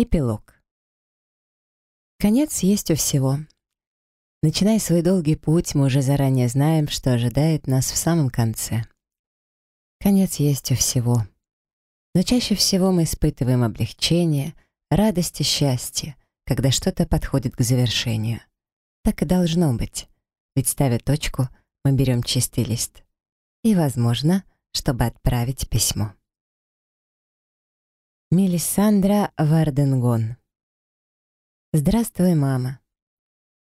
Эпилог. Конец есть у всего. Начиная свой долгий путь, мы уже заранее знаем, что ожидает нас в самом конце. Конец есть у всего. Но чаще всего мы испытываем облегчение, радость и счастье, когда что-то подходит к завершению. Так и должно быть. Ведь ставя точку, мы берем чистый лист. И, возможно, чтобы отправить письмо. Мелисандра Варденгон Здравствуй, мама.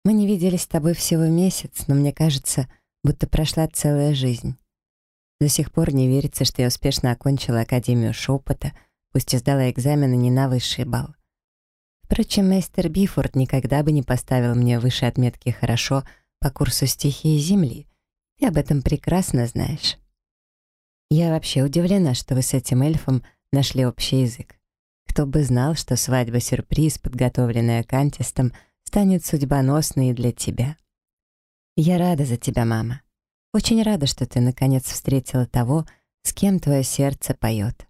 Мы не виделись с тобой всего месяц, но мне кажется, будто прошла целая жизнь. До сих пор не верится, что я успешно окончила Академию шепота, пусть и сдала экзамены не на высший балл. Впрочем, мастер Бифорд никогда бы не поставил мне выше отметки «хорошо» по курсу стихии Земли. Ты об этом прекрасно знаешь. Я вообще удивлена, что вы с этим эльфом нашли общий язык. Кто бы знал, что свадьба-сюрприз, подготовленная Кантистом, станет судьбоносной для тебя. Я рада за тебя, мама. Очень рада, что ты наконец встретила того, с кем твое сердце поет.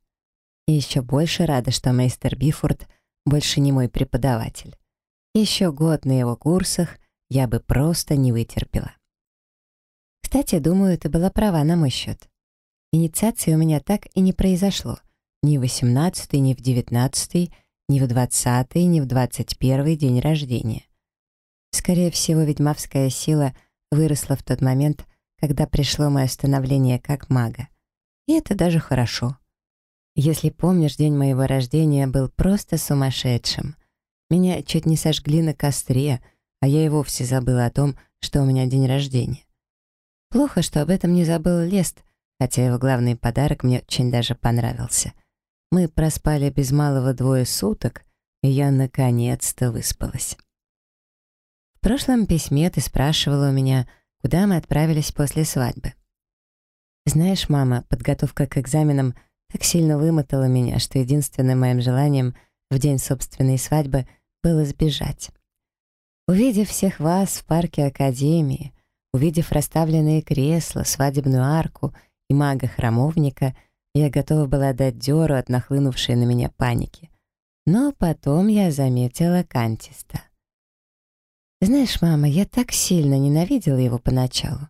И еще больше рада, что мейстер Бифорд больше не мой преподаватель. Еще год на его курсах я бы просто не вытерпела. Кстати, думаю, ты была права на мой счет. Инициации у меня так и не произошло. Ни в 18 ни в 19 ни в 20 ни в 21 день рождения. Скорее всего, ведьмовская сила выросла в тот момент, когда пришло мое становление как мага. И это даже хорошо. Если помнишь, день моего рождения был просто сумасшедшим. Меня чуть не сожгли на костре, а я и вовсе забыла о том, что у меня день рождения. Плохо, что об этом не забыл Лест, хотя его главный подарок мне очень даже понравился — мы проспали без малого двое суток, и я наконец-то выспалась. В прошлом письме ты спрашивала у меня, куда мы отправились после свадьбы. Знаешь, мама, подготовка к экзаменам так сильно вымотала меня, что единственным моим желанием в день собственной свадьбы было сбежать. Увидев всех вас в парке Академии, увидев расставленные кресла, свадебную арку и мага-храмовника — я готова была дать дёру от нахлынувшей на меня паники. Но потом я заметила Кантиста. Знаешь, мама, я так сильно ненавидела его поначалу.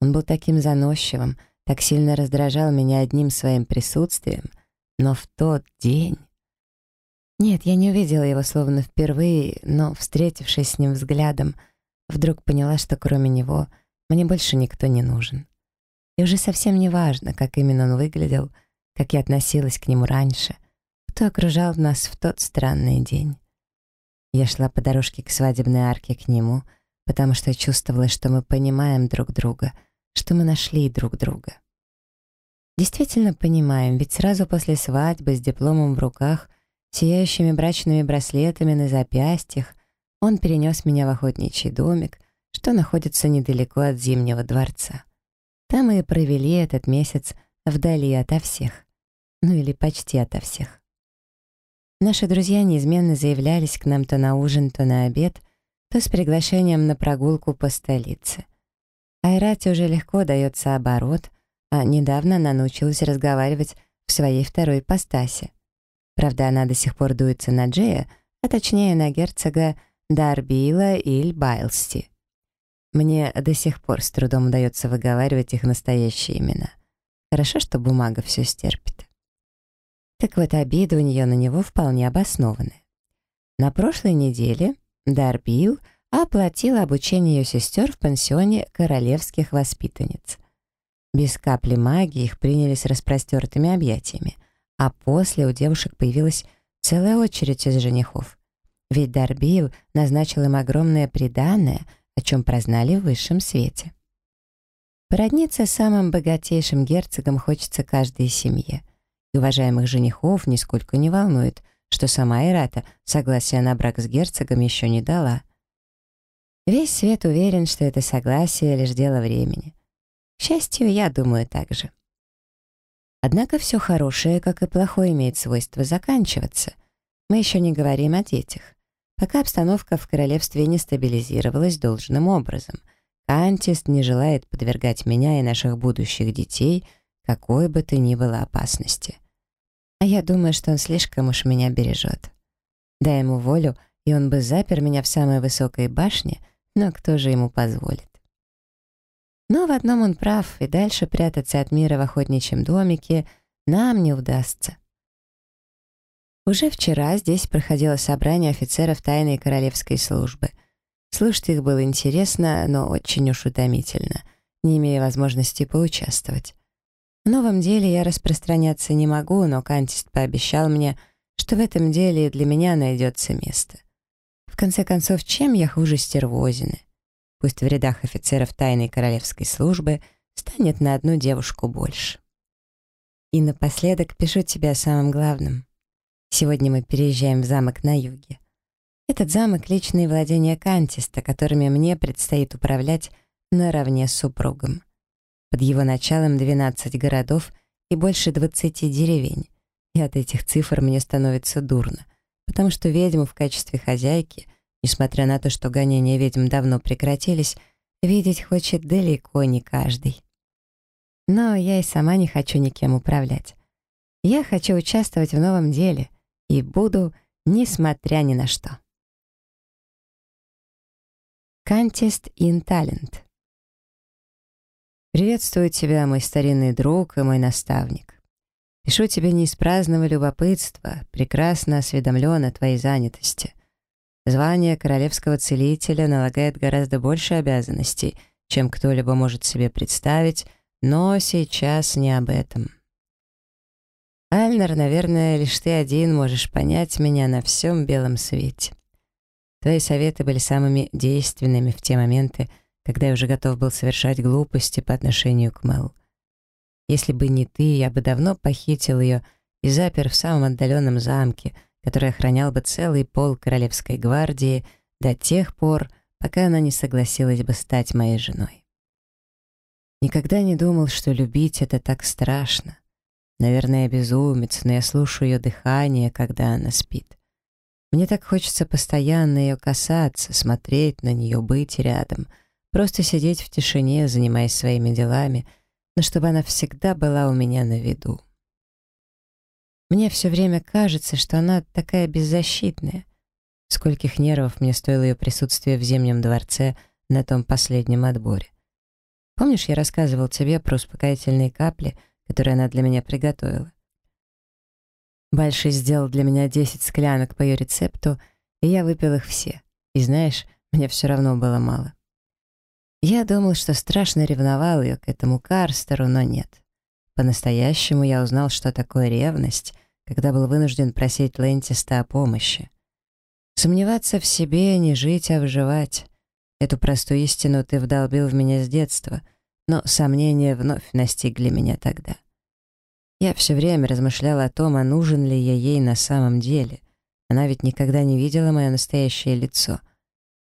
Он был таким заносчивым, так сильно раздражал меня одним своим присутствием. Но в тот день... Нет, я не увидела его словно впервые, но, встретившись с ним взглядом, вдруг поняла, что кроме него мне больше никто не нужен. И уже совсем не важно, как именно он выглядел — как я относилась к нему раньше, кто окружал нас в тот странный день. Я шла по дорожке к свадебной арке к нему, потому что чувствовала, что мы понимаем друг друга, что мы нашли друг друга. Действительно понимаем, ведь сразу после свадьбы с дипломом в руках, сияющими брачными браслетами на запястьях, он перенес меня в охотничий домик, что находится недалеко от Зимнего дворца. Там и провели этот месяц вдали ото всех ну или почти ото всех. Наши друзья неизменно заявлялись к нам то на ужин, то на обед, то с приглашением на прогулку по столице. Айрате уже легко дается оборот, а недавно она научилась разговаривать в своей второй ипостаси. Правда, она до сих пор дуется на Джея, а точнее на герцога Дарбила или Байлсти. Мне до сих пор с трудом удается выговаривать их настоящие имена. Хорошо, что бумага все стерпит. Так вот, обиды у нее на него вполне обоснованы. На прошлой неделе Дарбил оплатил обучение ее сестер в пансионе королевских воспитанниц. Без капли магии их приняли с распростертыми объятиями, а после у девушек появилась целая очередь из женихов. Ведь Дарбил назначил им огромное приданное, о чем прознали в высшем свете. Породниться с самым богатейшим герцогом хочется каждой семье — и уважаемых женихов нисколько не волнует, что сама Ирата согласия на брак с герцогом еще не дала. Весь свет уверен, что это согласие — лишь дело времени. К счастью, я думаю так же. Однако все хорошее, как и плохое, имеет свойство заканчиваться. Мы еще не говорим о детях. Пока обстановка в королевстве не стабилизировалась должным образом, Кантист не желает подвергать меня и наших будущих детей какой бы то ни было опасности. А я думаю, что он слишком уж меня бережет. Дай ему волю, и он бы запер меня в самой высокой башне, но кто же ему позволит? Но в одном он прав, и дальше прятаться от мира в охотничьем домике нам не удастся. Уже вчера здесь проходило собрание офицеров тайной королевской службы. Слушать их было интересно, но очень уж утомительно, не имея возможности поучаствовать. В новом деле я распространяться не могу, но Кантист пообещал мне, что в этом деле для меня найдется место. В конце концов, чем я хуже стервозины? Пусть в рядах офицеров тайной королевской службы станет на одну девушку больше. И напоследок пишу тебе о самом главном. Сегодня мы переезжаем в замок на юге. Этот замок — личные владения Кантиста, которыми мне предстоит управлять наравне с супругом. Под его началом 12 городов и больше 20 деревень. И от этих цифр мне становится дурно, потому что ведьму в качестве хозяйки, несмотря на то, что гонения ведьм давно прекратились, видеть хочет далеко не каждый. Но я и сама не хочу никем управлять. Я хочу участвовать в новом деле и буду, несмотря ни на что. Contest in Talent Приветствую тебя, мой старинный друг и мой наставник. Пишу тебе не из праздного любопытства, прекрасно осведомлен о твоей занятости. Звание королевского целителя налагает гораздо больше обязанностей, чем кто-либо может себе представить, но сейчас не об этом. Альнер, наверное, лишь ты один можешь понять меня на всем белом свете. Твои советы были самыми действенными в те моменты, когда я уже готов был совершать глупости по отношению к Мэл. Если бы не ты, я бы давно похитил ее и запер в самом отдаленном замке, который охранял бы целый пол королевской гвардии до тех пор, пока она не согласилась бы стать моей женой. Никогда не думал, что любить — это так страшно. Наверное, я безумец, но я слушаю ее дыхание, когда она спит. Мне так хочется постоянно ее касаться, смотреть на нее, быть рядом, просто сидеть в тишине, занимаясь своими делами — но чтобы она всегда была у меня на виду. Мне все время кажется, что она такая беззащитная. Скольких нервов мне стоило ее присутствие в Зимнем дворце на том последнем отборе. Помнишь, я рассказывал тебе про успокоительные капли, которые она для меня приготовила? Большой сделал для меня 10 склянок по ее рецепту, и я выпил их все. И знаешь, мне все равно было мало. Я думал, что страшно ревновал ее к этому Карстеру, но нет. По-настоящему я узнал, что такое ревность, когда был вынужден просить Лентиста о помощи. Сомневаться в себе, не жить, а выживать. Эту простую истину ты вдолбил в меня с детства, но сомнения вновь настигли меня тогда. Я все время размышлял о том, а нужен ли я ей на самом деле. Она ведь никогда не видела мое настоящее лицо —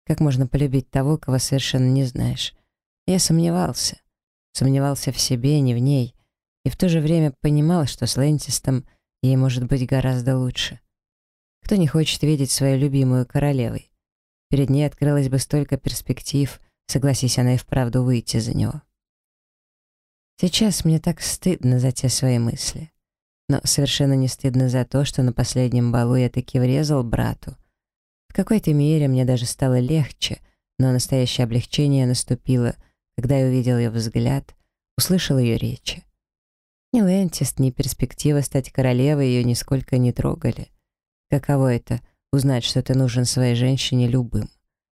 как можно полюбить того, кого совершенно не знаешь? Я сомневался. Сомневался в себе, не в ней. И в то же время понимал, что с Лентистом ей может быть гораздо лучше. Кто не хочет видеть свою любимую королевой? Перед ней открылось бы столько перспектив, согласись она и вправду выйти за него. Сейчас мне так стыдно за те свои мысли. Но совершенно не стыдно за то, что на последнем балу я таки врезал брату — в какой-то мере мне даже стало легче, но настоящее облегчение наступило, когда я увидел ее взгляд, услышал ее речи. Ни Лентист, ни перспектива стать королевой ее нисколько не трогали. Каково это — узнать, что ты нужен своей женщине любым,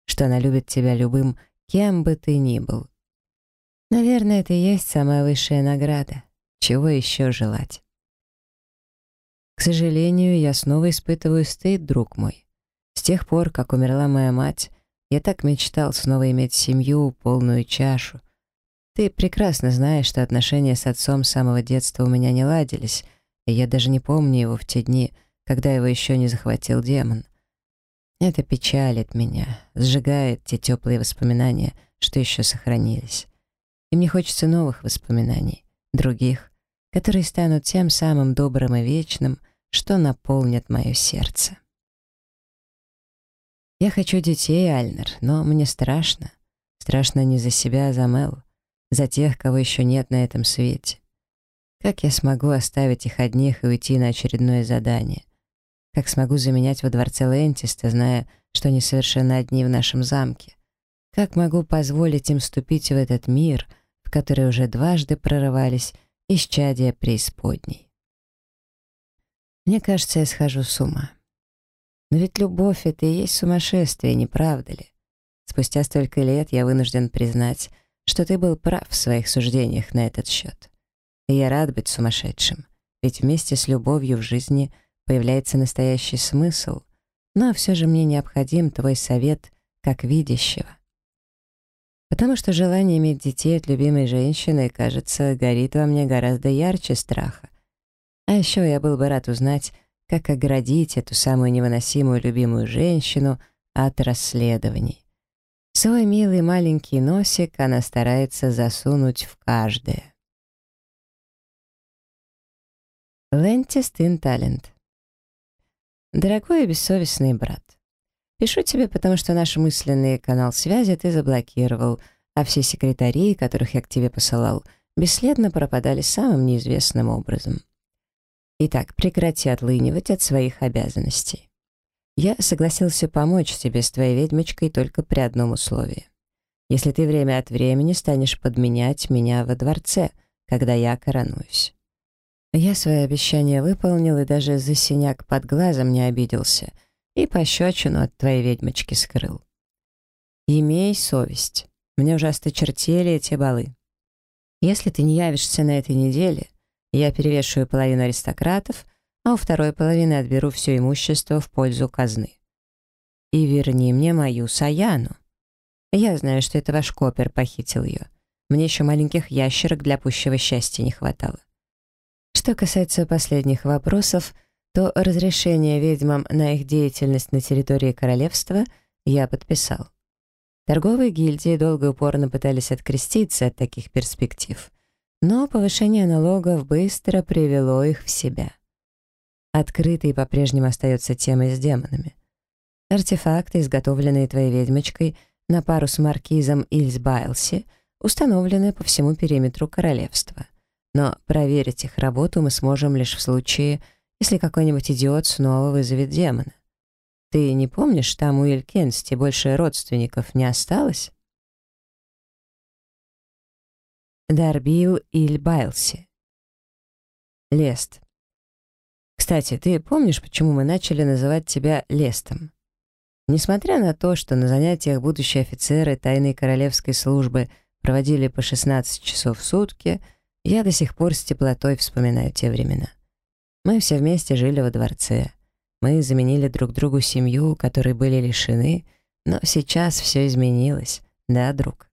что она любит тебя любым, кем бы ты ни был. Наверное, это и есть самая высшая награда. Чего еще желать? К сожалению, я снова испытываю стыд, друг мой. С тех пор, как умерла моя мать, я так мечтал снова иметь семью, полную чашу. Ты прекрасно знаешь, что отношения с отцом с самого детства у меня не ладились, и я даже не помню его в те дни, когда его еще не захватил демон. Это печалит меня, сжигает те теплые воспоминания, что еще сохранились. И мне хочется новых воспоминаний, других, которые станут тем самым добрым и вечным, что наполнят мое сердце. Я хочу детей, Альнер, но мне страшно. Страшно не за себя, а за Мел. За тех, кого еще нет на этом свете. Как я смогу оставить их одних и уйти на очередное задание? Как смогу заменять во дворце Лентиста, зная, что они совершенно одни в нашем замке? Как могу позволить им ступить в этот мир, в который уже дважды прорывались исчадия преисподней? Мне кажется, я схожу с ума. Но ведь любовь — это и есть сумасшествие, не правда ли? Спустя столько лет я вынужден признать, что ты был прав в своих суждениях на этот счет. И я рад быть сумасшедшим, ведь вместе с любовью в жизни появляется настоящий смысл, но все же мне необходим твой совет как видящего. Потому что желание иметь детей от любимой женщины, кажется, горит во мне гораздо ярче страха. А еще я был бы рад узнать, как оградить эту самую невыносимую любимую женщину от расследований. Свой милый маленький носик она старается засунуть в каждое. Лентистин Талент Дорогой и бессовестный брат, пишу тебе, потому что наш мысленный канал связи ты заблокировал, а все секретари, которых я к тебе посылал, бесследно пропадали самым неизвестным образом. Итак, прекрати отлынивать от своих обязанностей. Я согласился помочь тебе с твоей ведьмочкой только при одном условии. Если ты время от времени станешь подменять меня во дворце, когда я коронуюсь. Я свое обещание выполнил и даже за синяк под глазом не обиделся и пощечину от твоей ведьмочки скрыл. Имей совесть. Мне уже осточертели эти балы. Если ты не явишься на этой неделе, я перевешиваю половину аристократов, а у второй половины отберу все имущество в пользу казны. И верни мне мою Саяну. Я знаю, что это ваш Копер похитил ее. Мне еще маленьких ящерок для пущего счастья не хватало. Что касается последних вопросов, то разрешение ведьмам на их деятельность на территории королевства я подписал. Торговые гильдии долго и упорно пытались откреститься от таких перспектив, но повышение налогов быстро привело их в себя. Открытой по-прежнему остается тема с демонами. Артефакты, изготовленные твоей ведьмочкой на пару с маркизом Ильсбайлси, установлены по всему периметру королевства но проверить их работу мы сможем лишь в случае, если какой-нибудь идиот снова вызовет демона. Ты не помнишь, там у Илькенсти больше родственников не осталось? Дарбил Ильбайлси. Лест. Кстати, ты помнишь, почему мы начали называть тебя Лестом? Несмотря на то, что на занятиях будущие офицеры тайной королевской службы проводили по 16 часов в сутки — я до сих пор с теплотой вспоминаю те времена. Мы все вместе жили во дворце. Мы заменили друг другу семью, которой были лишены, но сейчас все изменилось, да, друг?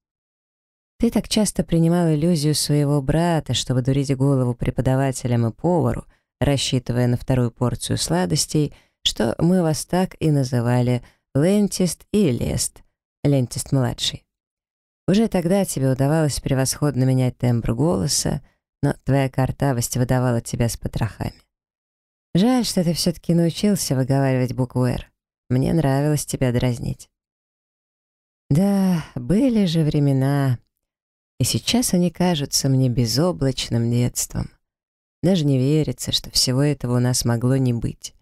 Ты так часто принимал иллюзию своего брата, чтобы дурить голову преподавателям и повару, рассчитывая на вторую порцию сладостей, что мы вас так и называли Лентист и Лест, Лентист-младший. Уже тогда тебе удавалось превосходно менять тембр голоса, но твоя картавость выдавала тебя с потрохами. Жаль, что ты все-таки научился выговаривать букву «Р». Мне нравилось тебя дразнить. Да, были же времена, и сейчас они кажутся мне безоблачным детством. Даже не верится, что всего этого у нас могло не быть.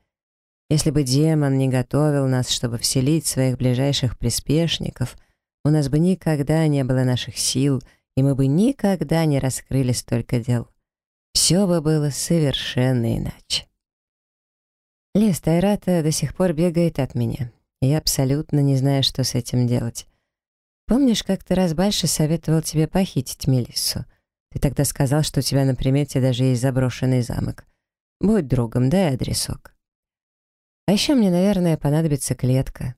Если бы демон не готовил нас, чтобы вселить своих ближайших приспешников — у нас бы никогда не было наших сил, и мы бы никогда не раскрыли столько дел. Все бы было совершенно иначе. Лес Тайрата до сих пор бегает от меня, я абсолютно не знаю, что с этим делать. Помнишь, как-то раз Бальша советовал тебе похитить Мелиссу? Ты тогда сказал, что у тебя на примете даже есть заброшенный замок. Будь другом, дай адресок. А еще мне, наверное, понадобится клетка.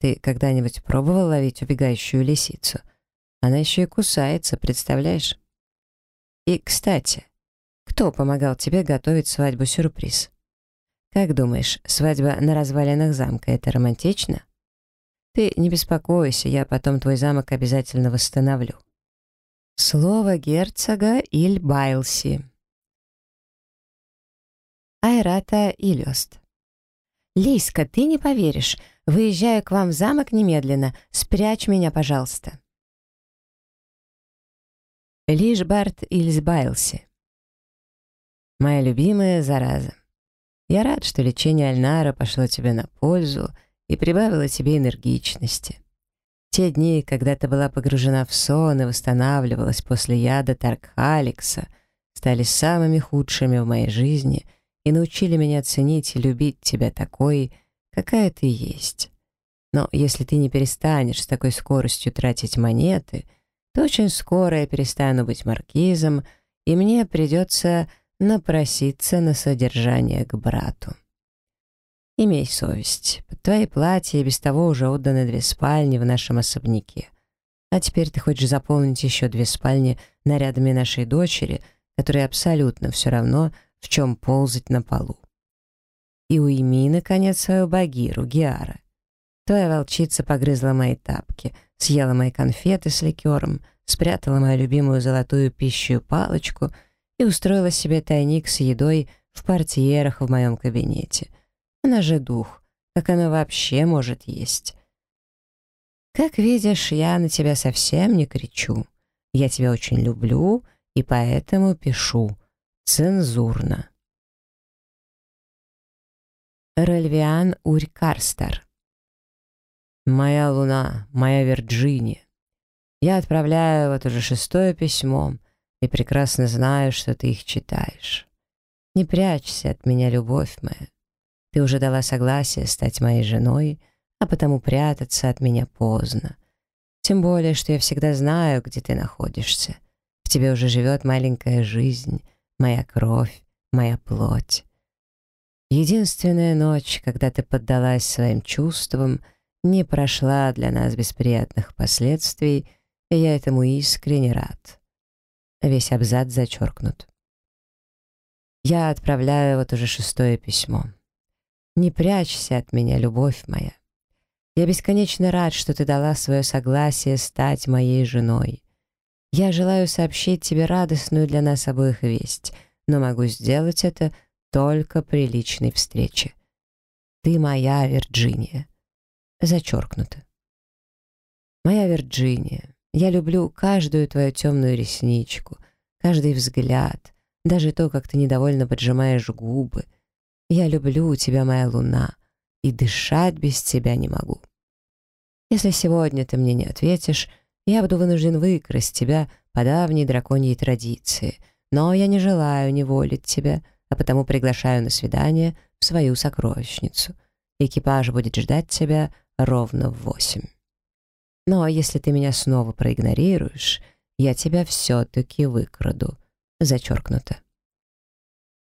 Ты когда-нибудь пробовал ловить убегающую лисицу? Она еще и кусается, представляешь? И, кстати, кто помогал тебе готовить свадьбу-сюрприз? Как думаешь, свадьба на развалинах замка — это романтично? Ты не беспокойся, я потом твой замок обязательно восстановлю. Слово герцога Иль Байлси. Айрата Илёст. «Лиска, ты не поверишь. Выезжаю к вам в замок немедленно. Спрячь меня, пожалуйста». Лишбард Ильсбайлси. Моя любимая зараза. Я рад, что лечение Альнара пошло тебе на пользу и прибавило тебе энергичности. Те дни, когда ты была погружена в сон и восстанавливалась после яда Таркхаликса, стали самыми худшими в моей жизни и научили меня ценить и любить тебя такой, какая ты есть. Но если ты не перестанешь с такой скоростью тратить монеты, то очень скоро я перестану быть маркизом, и мне придется напроситься на содержание к брату. Имей совесть. Под твои платья без того уже отданы две спальни в нашем особняке. А теперь ты хочешь заполнить еще две спальни нарядами нашей дочери, которой абсолютно все равно, в чем ползать на полу. И уйми, наконец, свою Багиру, Гиара. Твоя волчица погрызла мои тапки, съела мои конфеты с ликером, спрятала мою любимую золотую пищу палочку и устроила себе тайник с едой в портьерах в моем кабинете — она же дух. Как она вообще может есть? Как видишь, я на тебя совсем не кричу. Я тебя очень люблю и поэтому пишу. Цензурно. Рельвиан Урькарстер. «Моя луна, моя Вирджиния. Я отправляю вот уже шестое письмо и прекрасно знаю, что ты их читаешь. Не прячься от меня, любовь моя. Ты уже дала согласие стать моей женой, а потому прятаться от меня поздно. Тем более, что я всегда знаю, где ты находишься. В тебе уже живет маленькая жизнь, моя кровь, моя плоть. Единственная ночь, когда ты поддалась своим чувствам, не прошла для нас без приятных последствий, и я этому искренне рад. Весь абзац зачеркнут. Я отправляю вот уже шестое письмо. Не прячься от меня, любовь моя. Я бесконечно рад, что ты дала свое согласие стать моей женой. Я желаю сообщить тебе радостную для нас обоих весть, но могу сделать это только при личной встрече. Ты моя Вирджиния. Зачеркнуто. Моя Вирджиния, я люблю каждую твою темную ресничку, каждый взгляд, даже то, как ты недовольно поджимаешь губы, я люблю тебя, моя луна, и дышать без тебя не могу. Если сегодня ты мне не ответишь, я буду вынужден выкрасть тебя по давней драконьей традиции, но я не желаю неволить тебя, а потому приглашаю на свидание в свою сокровищницу. Экипаж будет ждать тебя ровно в восемь. Но если ты меня снова проигнорируешь, я тебя все-таки выкраду. Зачеркнуто.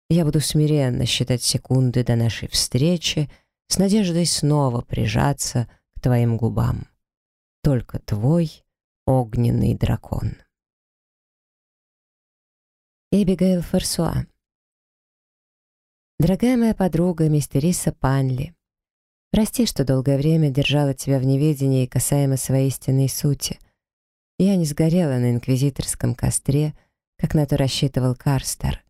Я буду смиренно считать секунды до нашей встречи, с надеждой снова прижаться к твоим губам. Только твой огненный дракон. Эбигейл Ферсуа Дорогая моя подруга, мистериса Панли, прости, что долгое время держала тебя в неведении касаемо своей истинной сути. Я не сгорела на инквизиторском костре, как на то рассчитывал Карстер.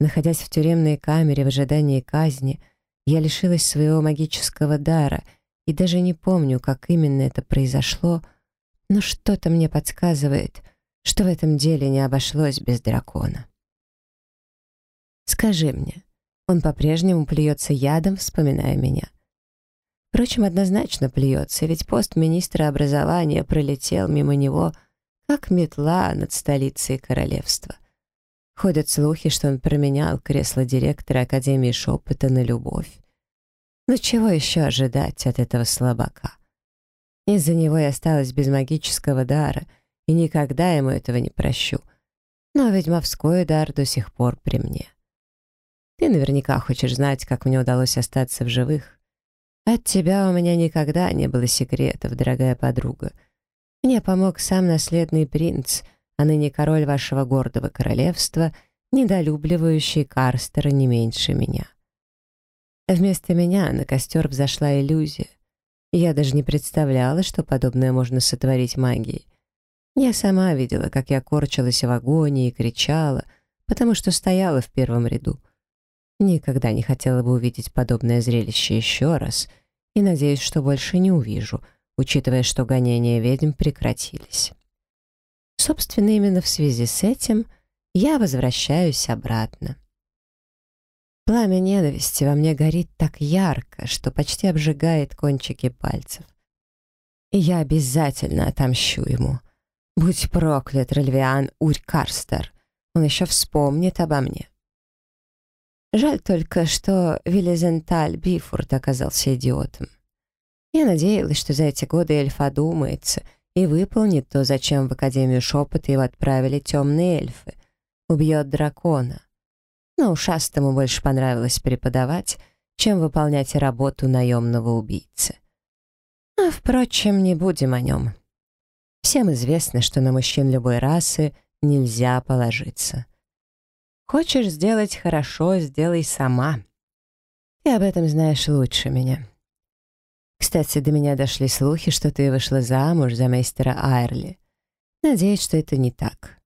Находясь в тюремной камере в ожидании казни, я лишилась своего магического дара и даже не помню, как именно это произошло, но что-то мне подсказывает, что в этом деле не обошлось без дракона. Скажи мне, он по-прежнему плюется ядом, вспоминая меня. Впрочем, однозначно плюется, ведь пост министра образования пролетел мимо него, как метла над столицей королевства. Ходят слухи, что он променял кресло директора Академии Шепота на любовь. Но чего еще ожидать от этого слабака? Из-за него я осталась без магического дара и никогда ему этого не прощу. Но ведьмовской дар до сих пор при мне. Ты наверняка хочешь знать, как мне удалось остаться в живых. От тебя у меня никогда не было секретов, дорогая подруга. Мне помог сам наследный принц — а ныне король вашего гордого королевства, недолюбливающий Карстера не меньше меня. Вместо меня на костер взошла иллюзия. Я даже не представляла, что подобное можно сотворить магией. Я сама видела, как я корчилась в агонии и кричала, потому что стояла в первом ряду. Никогда не хотела бы увидеть подобное зрелище еще раз и надеюсь, что больше не увижу, учитывая, что гонения ведьм прекратились. Собственно, именно в связи с этим я возвращаюсь обратно. Пламя ненависти во мне горит так ярко, что почти обжигает кончики пальцев. И я обязательно отомщу ему. Будь проклят, Рельвиан Урь-Карстер. Он еще вспомнит обо мне. Жаль только, что Виллизенталь Бифурд оказался идиотом. Я надеялась, что за эти годы эльф одумается и выполнит то, зачем в Академию Шепота его отправили темные эльфы. Убьет дракона. Но ушастому больше понравилось преподавать, чем выполнять работу наемного убийцы. А, впрочем, не будем о нем. Всем известно, что на мужчин любой расы нельзя положиться. Хочешь сделать хорошо, сделай сама. Ты об этом знаешь лучше меня. Кстати, до меня дошли слухи, что ты вышла замуж за мейстера Айрли. Надеюсь, что это не так.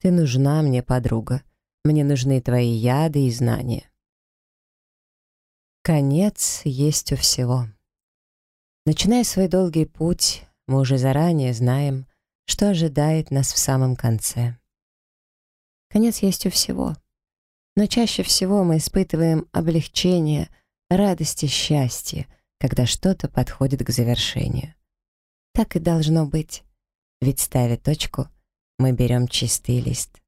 Ты нужна мне, подруга. Мне нужны твои яды и знания. Конец есть у всего. Начиная свой долгий путь, мы уже заранее знаем, что ожидает нас в самом конце. Конец есть у всего. Но чаще всего мы испытываем облегчение, радость и счастье, когда что-то подходит к завершению. Так и должно быть. Ведь ставя точку, мы берем чистый лист.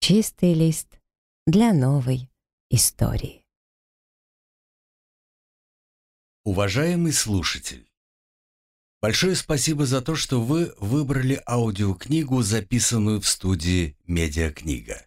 Чистый лист для новой истории. Уважаемый слушатель, большое спасибо за то, что вы выбрали аудиокнигу, записанную в студии «Медиакнига».